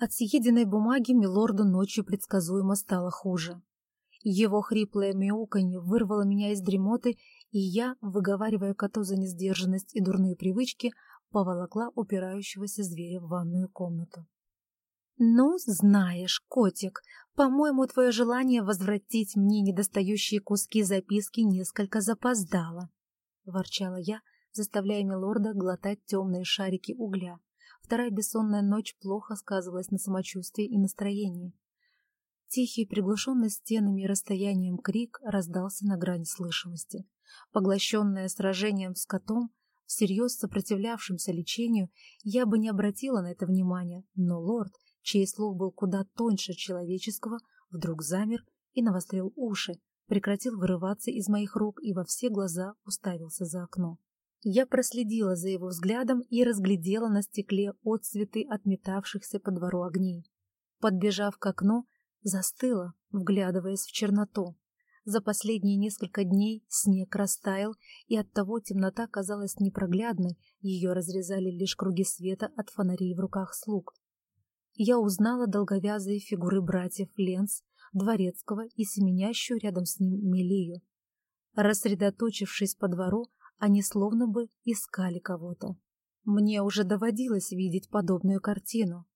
От съеденной бумаги милорду ночью предсказуемо стало хуже. Его хриплое мяуканье вырвало меня из дремоты, и я, выговаривая коту за несдержанность и дурные привычки, поволокла упирающегося зверя в ванную комнату. «Ну, знаешь, котик, по-моему, твое желание возвратить мне недостающие куски записки несколько запоздало», — ворчала я, заставляя милорда глотать темные шарики угля. Вторая бессонная ночь плохо сказывалась на самочувствии и настроении. Тихий, приглушенный стенами и расстоянием крик раздался на грани слышимости. Поглощенная сражением с котом, всерьез сопротивлявшимся лечению, я бы не обратила на это внимания, но лорд, чей слух был куда тоньше человеческого, вдруг замер и навострил уши, прекратил вырываться из моих рук и во все глаза уставился за окно. Я проследила за его взглядом и разглядела на стекле отцветы отметавшихся по двору огней. Подбежав к окну, застыла, вглядываясь в черноту. За последние несколько дней снег растаял, и оттого темнота казалась непроглядной, ее разрезали лишь круги света от фонарей в руках слуг. Я узнала долговязые фигуры братьев Ленс, Дворецкого и семенящую рядом с ним Мелию. Рассредоточившись по двору, они словно бы искали кого-то. Мне уже доводилось видеть подобную картину.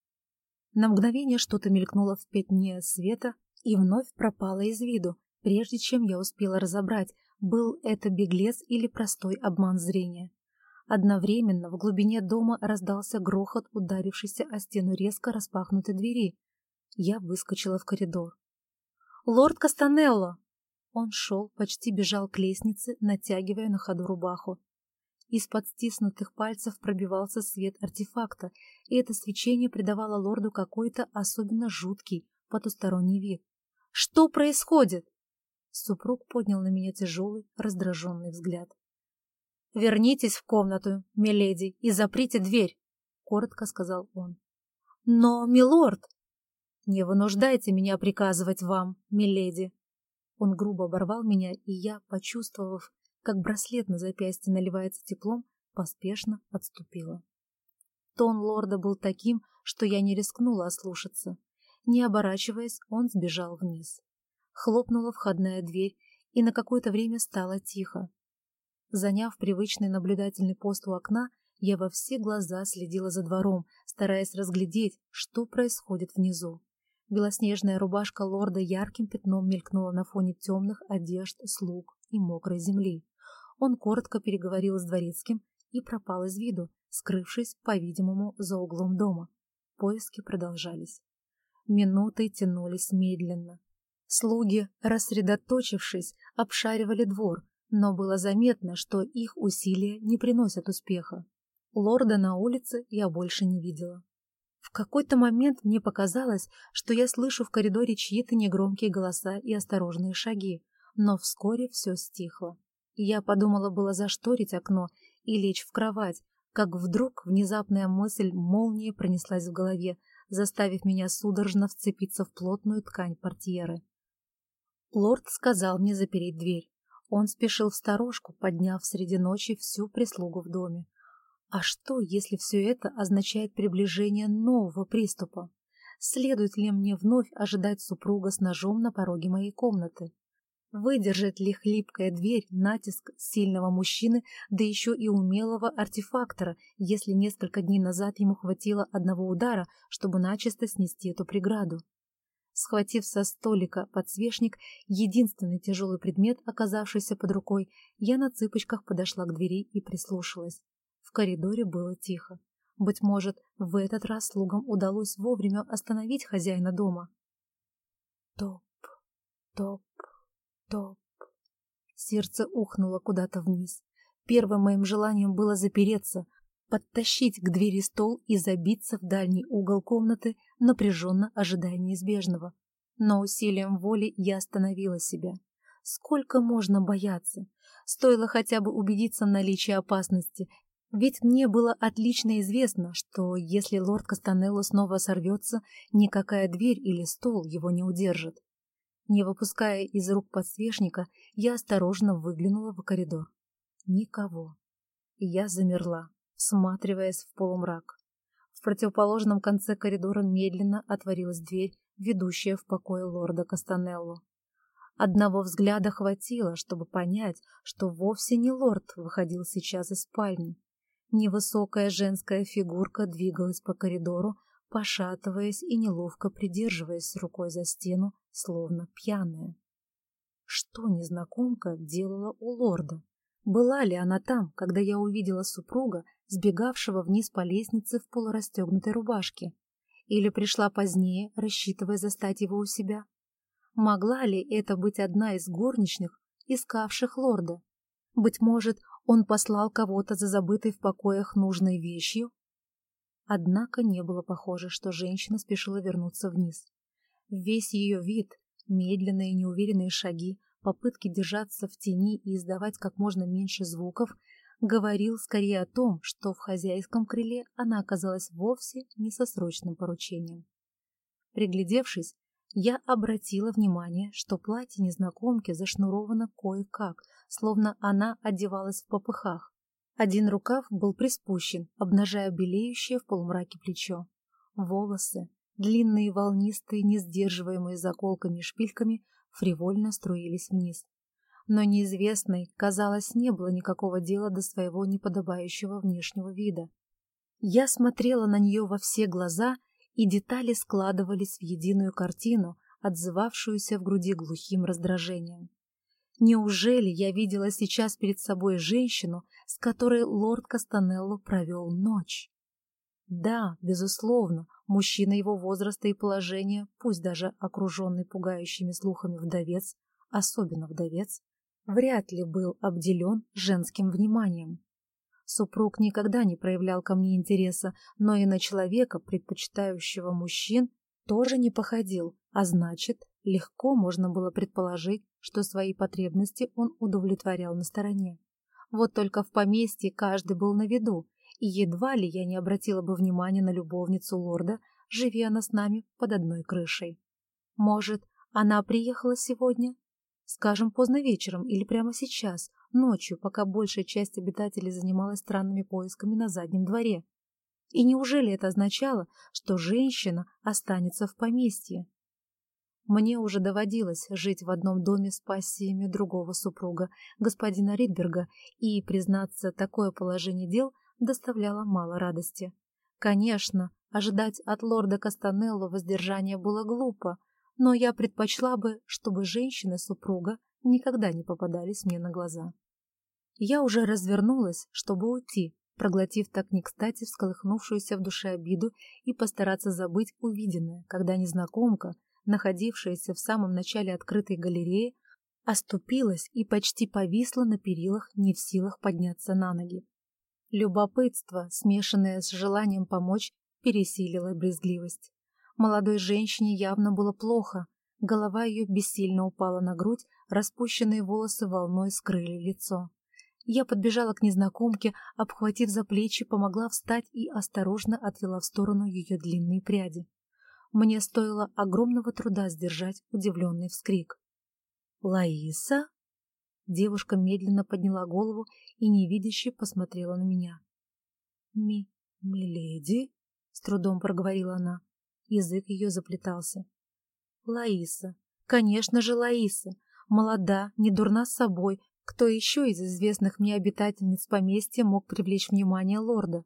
На мгновение что-то мелькнуло в пятне света и вновь пропало из виду, прежде чем я успела разобрать, был это беглец или простой обман зрения. Одновременно в глубине дома раздался грохот, ударившийся о стену резко распахнутой двери. Я выскочила в коридор. «Лорд Кастанелло!» Он шел, почти бежал к лестнице, натягивая на ходу рубаху. Из-под стиснутых пальцев пробивался свет артефакта, и это свечение придавало лорду какой-то особенно жуткий, потусторонний вид. «Что происходит?» Супруг поднял на меня тяжелый, раздраженный взгляд. «Вернитесь в комнату, миледи, и заприте дверь», — коротко сказал он. «Но, милорд...» «Не вынуждайте меня приказывать вам, миледи», он грубо оборвал меня, и я, почувствовав, как браслет на запястье наливается теплом, поспешно отступила. Тон лорда был таким, что я не рискнула ослушаться. Не оборачиваясь, он сбежал вниз. Хлопнула входная дверь, и на какое-то время стало тихо. Заняв привычный наблюдательный пост у окна, я во все глаза следила за двором, стараясь разглядеть, что происходит внизу. Белоснежная рубашка лорда ярким пятном мелькнула на фоне темных одежд, слуг и мокрой земли. Он коротко переговорил с дворецким и пропал из виду, скрывшись, по-видимому, за углом дома. Поиски продолжались. Минуты тянулись медленно. Слуги, рассредоточившись, обшаривали двор, но было заметно, что их усилия не приносят успеха. Лорда на улице я больше не видела. Какой-то момент мне показалось, что я слышу в коридоре чьи-то негромкие голоса и осторожные шаги, но вскоре все стихло. Я подумала было зашторить окно и лечь в кровать, как вдруг внезапная мысль молнией пронеслась в голове, заставив меня судорожно вцепиться в плотную ткань портьеры. Лорд сказал мне запереть дверь. Он спешил в сторожку, подняв среди ночи всю прислугу в доме. А что, если все это означает приближение нового приступа? Следует ли мне вновь ожидать супруга с ножом на пороге моей комнаты? Выдержит ли хлипкая дверь натиск сильного мужчины, да еще и умелого артефактора, если несколько дней назад ему хватило одного удара, чтобы начисто снести эту преграду? Схватив со столика подсвечник, единственный тяжелый предмет, оказавшийся под рукой, я на цыпочках подошла к двери и прислушалась. В коридоре было тихо. Быть может, в этот раз слугам удалось вовремя остановить хозяина дома. Топ, топ, топ. Сердце ухнуло куда-то вниз. Первым моим желанием было запереться, подтащить к двери стол и забиться в дальний угол комнаты, напряженно ожидая неизбежного. Но усилием воли я остановила себя. Сколько можно бояться? Стоило хотя бы убедиться в наличии опасности, ведь мне было отлично известно, что если лорд Кастанелло снова сорвется, никакая дверь или стол его не удержит. Не выпуская из рук подсвечника, я осторожно выглянула в коридор. Никого. Я замерла, всматриваясь в полумрак. В противоположном конце коридора медленно отворилась дверь, ведущая в покое лорда Кастанелло. Одного взгляда хватило, чтобы понять, что вовсе не лорд выходил сейчас из спальни. Невысокая женская фигурка двигалась по коридору, пошатываясь и неловко придерживаясь рукой за стену, словно пьяная. Что незнакомка делала у лорда? Была ли она там, когда я увидела супруга, сбегавшего вниз по лестнице в полурастегнутой рубашке? Или пришла позднее, рассчитывая застать его у себя? Могла ли это быть одна из горничных, искавших лорда? Быть может, он послал кого-то за забытой в покоях нужной вещью? Однако не было похоже, что женщина спешила вернуться вниз. Весь ее вид, медленные неуверенные шаги, попытки держаться в тени и издавать как можно меньше звуков, говорил скорее о том, что в хозяйском крыле она оказалась вовсе не со срочным поручением. Приглядевшись, я обратила внимание, что платье незнакомки зашнуровано кое-как, словно она одевалась в попыхах. Один рукав был приспущен, обнажая белеющее в полумраке плечо. Волосы, длинные волнистые, не сдерживаемые заколками и шпильками, фривольно струились вниз. Но неизвестной, казалось, не было никакого дела до своего неподобающего внешнего вида. Я смотрела на нее во все глаза и детали складывались в единую картину, отзывавшуюся в груди глухим раздражением. Неужели я видела сейчас перед собой женщину, с которой лорд Кастанелло провел ночь? Да, безусловно, мужчина его возраста и положения, пусть даже окруженный пугающими слухами вдовец, особенно вдовец, вряд ли был обделен женским вниманием. Супруг никогда не проявлял ко мне интереса, но и на человека, предпочитающего мужчин, тоже не походил, а значит, легко можно было предположить, что свои потребности он удовлетворял на стороне. Вот только в поместье каждый был на виду, и едва ли я не обратила бы внимания на любовницу лорда, живи она с нами под одной крышей. Может, она приехала сегодня? Скажем, поздно вечером или прямо сейчас, ночью, пока большая часть обитателей занималась странными поисками на заднем дворе. И неужели это означало, что женщина останется в поместье? Мне уже доводилось жить в одном доме с пассиями другого супруга, господина Ридберга, и, признаться, такое положение дел доставляло мало радости. Конечно, ожидать от лорда Кастанелло воздержания было глупо, но я предпочла бы, чтобы женщины-супруга никогда не попадались мне на глаза. Я уже развернулась, чтобы уйти, проглотив так не кстати всколыхнувшуюся в душе обиду и постараться забыть увиденное, когда незнакомка, находившаяся в самом начале открытой галереи, оступилась и почти повисла на перилах, не в силах подняться на ноги. Любопытство, смешанное с желанием помочь, пересилило брезгливость. Молодой женщине явно было плохо, голова ее бессильно упала на грудь, распущенные волосы волной скрыли лицо. Я подбежала к незнакомке, обхватив за плечи, помогла встать и осторожно отвела в сторону ее длинные пряди. Мне стоило огромного труда сдержать удивленный вскрик. «Лаиса?» Девушка медленно подняла голову и невидяще посмотрела на меня. «Ми... миледи?» — с трудом проговорила она. Язык ее заплетался. «Лаиса. Конечно же, Лаиса. Молода, не дурна с собой, кто еще из известных мне обитательниц поместья мог привлечь внимание лорда?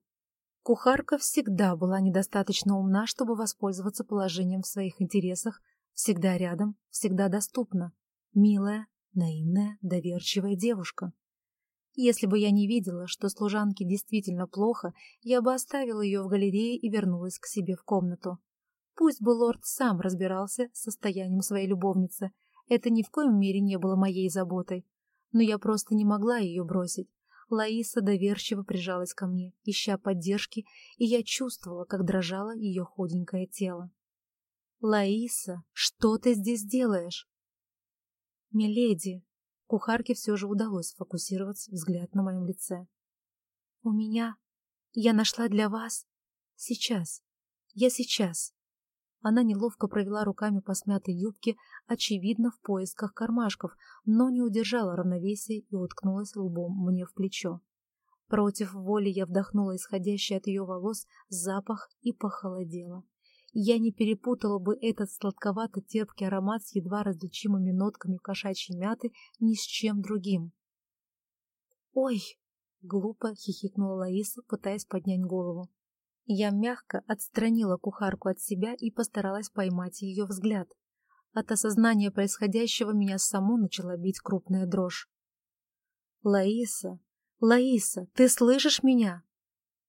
Кухарка всегда была недостаточно умна, чтобы воспользоваться положением в своих интересах, всегда рядом, всегда доступна. Милая, наивная, доверчивая девушка. Если бы я не видела, что служанке действительно плохо, я бы оставила ее в галерее и вернулась к себе в комнату. Пусть бы лорд сам разбирался с состоянием своей любовницы, это ни в коем мере не было моей заботой но я просто не могла ее бросить. Лаиса доверчиво прижалась ко мне, ища поддержки, и я чувствовала, как дрожало ее худенькое тело. «Лаиса, что ты здесь делаешь?» «Миледи!» Кухарке все же удалось сфокусировать взгляд на моем лице. «У меня... Я нашла для вас... Сейчас. Я сейчас. Она неловко провела руками по смятой юбке, очевидно, в поисках кармашков, но не удержала равновесия и уткнулась лбом мне в плечо. Против воли я вдохнула исходящий от ее волос запах и похолодела. Я не перепутала бы этот сладковато-терпкий аромат с едва различимыми нотками кошачьей мяты ни с чем другим. «Ой!» — глупо хихикнула Лаиса, пытаясь поднять голову. Я мягко отстранила кухарку от себя и постаралась поймать ее взгляд. От осознания происходящего меня саму начала бить крупная дрожь. «Лаиса! Лаиса, ты слышишь меня?»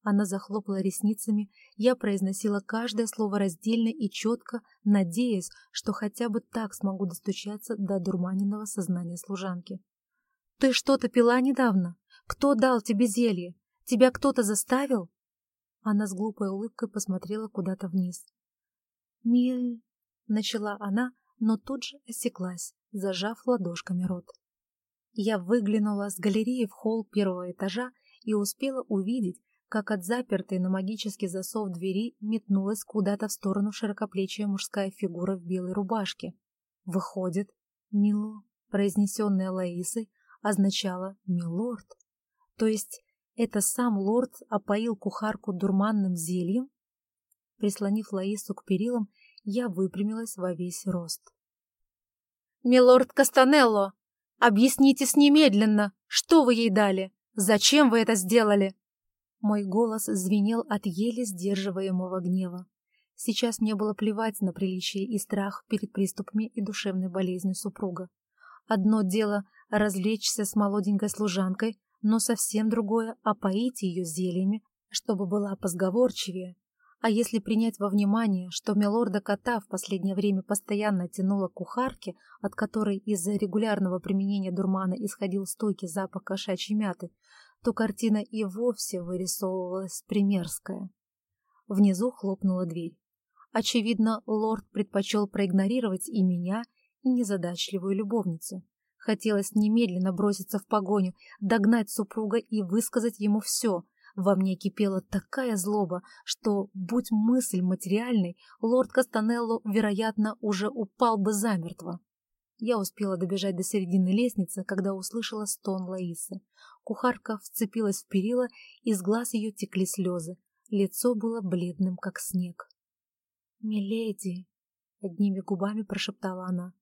Она захлопала ресницами, я произносила каждое слово раздельно и четко, надеясь, что хотя бы так смогу достучаться до дурманенного сознания служанки. «Ты что-то пила недавно? Кто дал тебе зелье? Тебя кто-то заставил?» Она с глупой улыбкой посмотрела куда-то вниз. «Миль...» — начала она, но тут же осеклась, зажав ладошками рот. Я выглянула с галереи в холл первого этажа и успела увидеть, как от запертой на магический засов двери метнулась куда-то в сторону широкоплечья мужская фигура в белой рубашке. Выходит, «мило», произнесенное Лаисой, означало «милорд». То есть это сам лорд опоил кухарку дурманным зельем? Прислонив Лаису к перилам, я выпрямилась во весь рост. «Милорд Кастанелло, объяснитесь немедленно, что вы ей дали? Зачем вы это сделали?» Мой голос звенел от еле сдерживаемого гнева. Сейчас мне было плевать на приличие и страх перед приступами и душевной болезнью супруга. Одно дело — развлечься с молоденькой служанкой, но совсем другое — опоить ее зельями, чтобы была позговорчивее. А если принять во внимание, что милорда кота в последнее время постоянно тянула кухарки, от которой из-за регулярного применения дурмана исходил стойкий запах кошачьей мяты, то картина и вовсе вырисовывалась примерская. Внизу хлопнула дверь. Очевидно, лорд предпочел проигнорировать и меня, и незадачливую любовницу. Хотелось немедленно броситься в погоню, догнать супруга и высказать ему все. Во мне кипела такая злоба, что, будь мысль материальной, лорд Кастанелло, вероятно, уже упал бы замертво. Я успела добежать до середины лестницы, когда услышала стон Лаисы. Кухарка вцепилась в перила, из глаз ее текли слезы. Лицо было бледным, как снег. «Миледи!» — одними губами прошептала она.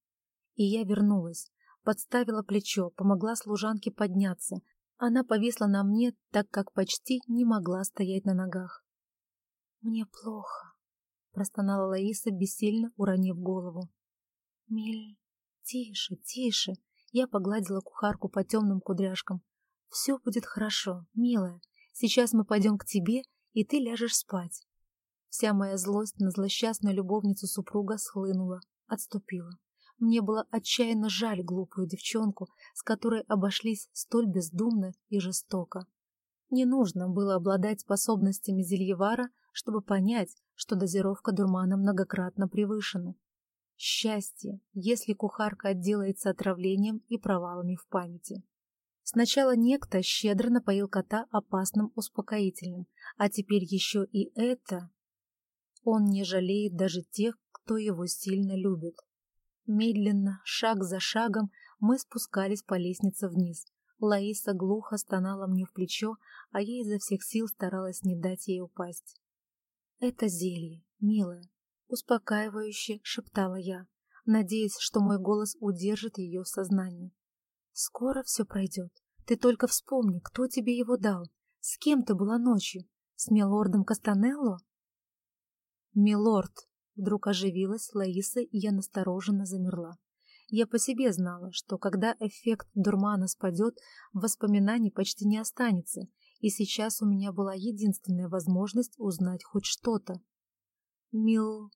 И я вернулась, подставила плечо, помогла служанке подняться. Она повисла на мне, так как почти не могла стоять на ногах. «Мне плохо», — простонала Лаиса, бессильно уронив голову. «Миль...» «Тише, тише!» Я погладила кухарку по темным кудряшкам. «Все будет хорошо, милая. Сейчас мы пойдем к тебе, и ты ляжешь спать». Вся моя злость на злосчастную любовницу супруга схлынула, отступила. Мне было отчаянно жаль глупую девчонку, с которой обошлись столь бездумно и жестоко. Не нужно было обладать способностями зельевара, чтобы понять, что дозировка дурмана многократно превышена. Счастье, если кухарка отделается отравлением и провалами в памяти. Сначала некто щедро напоил кота опасным успокоительным, а теперь еще и это. Он не жалеет даже тех, кто его сильно любит. Медленно, шаг за шагом, мы спускались по лестнице вниз. Лаиса глухо стонала мне в плечо, а я изо всех сил старалась не дать ей упасть. «Это зелье, милая, Успокаивающе шептала я, надеясь, что мой голос удержит ее в сознании. «Скоро все пройдет. Ты только вспомни, кто тебе его дал. С кем ты была ночью? С милордом Кастанелло?» «Милорд!» — вдруг оживилась Лаиса, и я настороженно замерла. Я по себе знала, что когда эффект дурмана спадет, воспоминаний почти не останется, и сейчас у меня была единственная возможность узнать хоть что-то. Мил...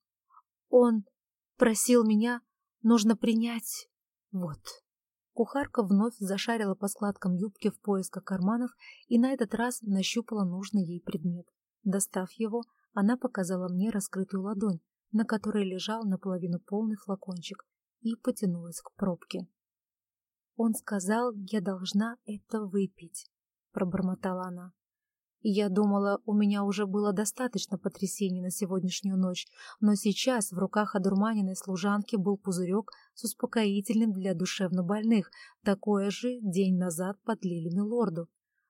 Он просил меня, нужно принять... Вот. Кухарка вновь зашарила по складкам юбки в поисках карманов и на этот раз нащупала нужный ей предмет. Достав его, она показала мне раскрытую ладонь, на которой лежал наполовину полный флакончик, и потянулась к пробке. «Он сказал, я должна это выпить», — пробормотала она. Я думала, у меня уже было достаточно потрясений на сегодняшнюю ночь, но сейчас в руках одурманенной служанки был пузырек с успокоительным для душевнобольных. Такое же день назад подлили милорду.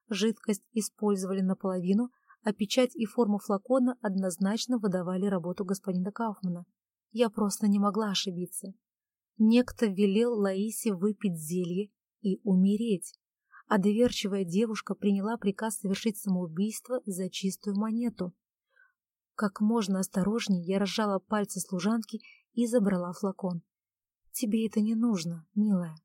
Жидкость использовали наполовину, а печать и форму флакона однозначно выдавали работу господина Кауфмана. Я просто не могла ошибиться. Некто велел Лаисе выпить зелье и умереть, а доверчивая девушка приняла приказ совершить самоубийство за чистую монету. Как можно осторожнее я разжала пальцы служанки и забрала флакон. «Тебе это не нужно, милая».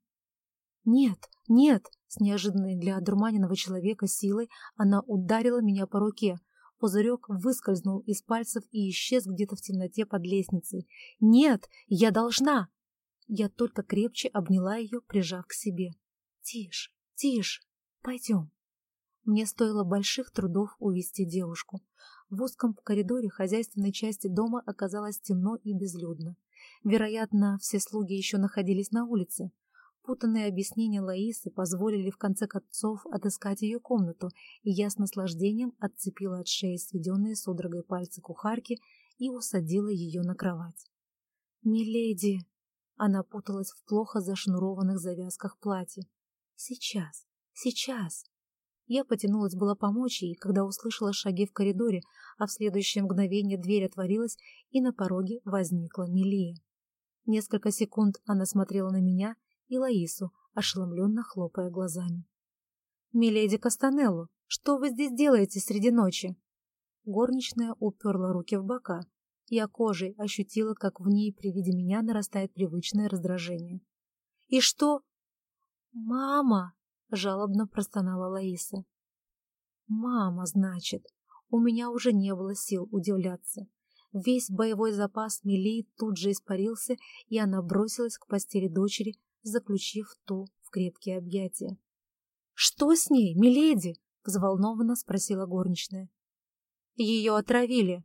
«Нет, нет!» С неожиданной для одурманенного человека силой она ударила меня по руке. Пузырек выскользнул из пальцев и исчез где-то в темноте под лестницей. «Нет, я должна!» Я только крепче обняла ее, прижав к себе. «Тише, тише, пойдем». Мне стоило больших трудов увести девушку. В узком коридоре хозяйственной части дома оказалось темно и безлюдно. Вероятно, все слуги еще находились на улице. Путанные объяснения Лаисы позволили в конце концов отыскать ее комнату, и я с наслаждением отцепила от шеи сведенные судорогой пальцы кухарки и усадила ее на кровать. «Миледи!» Она путалась в плохо зашнурованных завязках платья. «Сейчас! Сейчас!» Я потянулась было помочь ей, когда услышала шаги в коридоре, а в следующее мгновение дверь отворилась, и на пороге возникла Милия. Несколько секунд она смотрела на меня, и Лаису, ошеломленно хлопая глазами. «Миледи Кастанелло, что вы здесь делаете среди ночи?» Горничная уперла руки в бока. Я кожей ощутила, как в ней при виде меня нарастает привычное раздражение. «И что?» «Мама!» — жалобно простонала Лаиса. «Мама, значит!» У меня уже не было сил удивляться. Весь боевой запас Милии тут же испарился, и она бросилась к постели дочери, заключив ту в крепкие объятия. «Что с ней, миледи?» — взволнованно спросила горничная. «Ее отравили.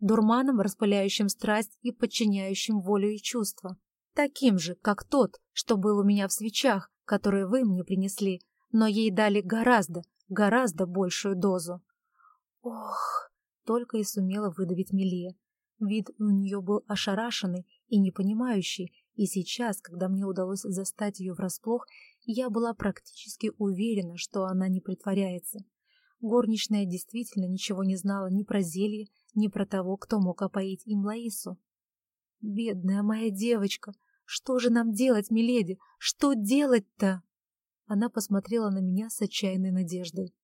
Дурманом, распыляющим страсть и подчиняющим волю и чувства. Таким же, как тот, что был у меня в свечах, которые вы мне принесли, но ей дали гораздо, гораздо большую дозу». «Ох!» — только и сумела выдавить Милия. Вид у нее был ошарашенный и непонимающий, и сейчас, когда мне удалось застать ее врасплох, я была практически уверена, что она не притворяется. Горничная действительно ничего не знала ни про зелье, ни про того, кто мог опоить им Лаису. «Бедная моя девочка! Что же нам делать, миледи? Что делать-то?» Она посмотрела на меня с отчаянной надеждой.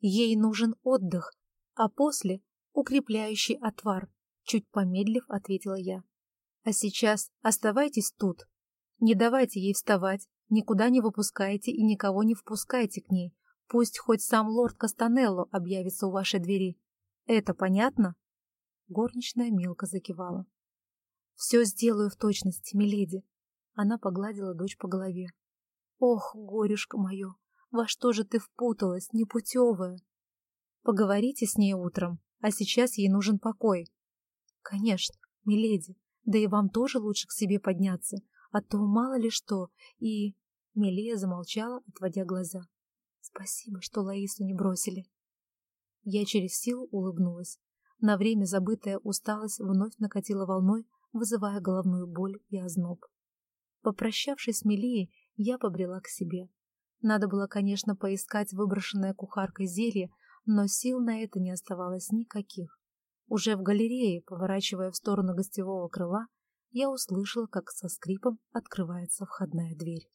«Ей нужен отдых, а после — укрепляющий отвар», — чуть помедлив ответила я. А сейчас оставайтесь тут. Не давайте ей вставать, никуда не выпускайте и никого не впускайте к ней. Пусть хоть сам лорд Кастанелло объявится у вашей двери. Это понятно?» Горничная мелко закивала. «Все сделаю в точности, миледи». Она погладила дочь по голове. «Ох, горюшка мое, во что же ты впуталась, непутевая?» «Поговорите с ней утром, а сейчас ей нужен покой». «Конечно, миледи», да и вам тоже лучше к себе подняться, а то мало ли что. И... Мелия замолчала, отводя глаза. Спасибо, что Лаису не бросили. Я через силу улыбнулась. На время забытая усталость вновь накатила волной, вызывая головную боль и озноб. Попрощавшись с Мелией, я побрела к себе. Надо было, конечно, поискать выброшенное кухаркой зелье, но сил на это не оставалось никаких. Уже в галерее, поворачивая в сторону гостевого крыла, я услышала, как со скрипом открывается входная дверь.